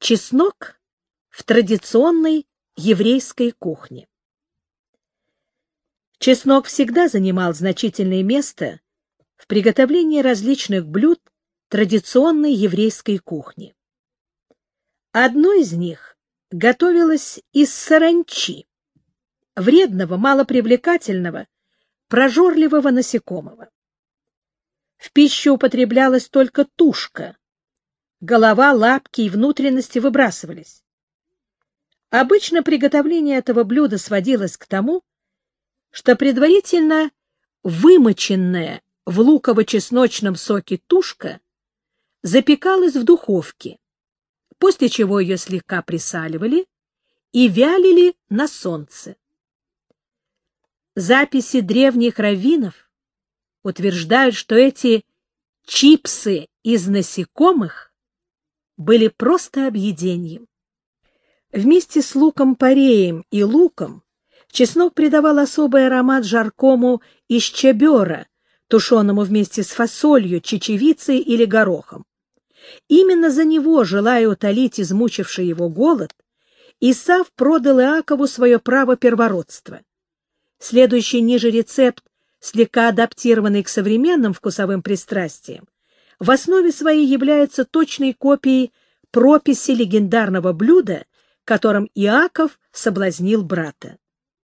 Чеснок в традиционной еврейской кухне. Чеснок всегда занимал значительное место в приготовлении различных блюд традиционной еврейской кухни. Одно из них готовилось из саранчи, вредного, малопривлекательного, прожорливого насекомого. В пищу употреблялась только тушка. Голова, лапки и внутренности выбрасывались. Обычно приготовление этого блюда сводилось к тому, что предварительно вымоченная в луково-чесночном соке тушка запекалась в духовке, после чего ее слегка присаливали и вялили на солнце. Записи древних раввинов утверждают, что эти чипсы из насекомых были просто объедением. Вместе с луком-пореем и луком чеснок придавал особый аромат жаркому из чабера, тушеному вместе с фасолью, чечевицей или горохом. Именно за него, желая утолить измучивший его голод, Исав продал Иакову свое право первородства. Следующий ниже рецепт, слегка адаптированный к современным вкусовым пристрастиям, в основе своей является точной копией прописи легендарного блюда, которым Иаков соблазнил брата.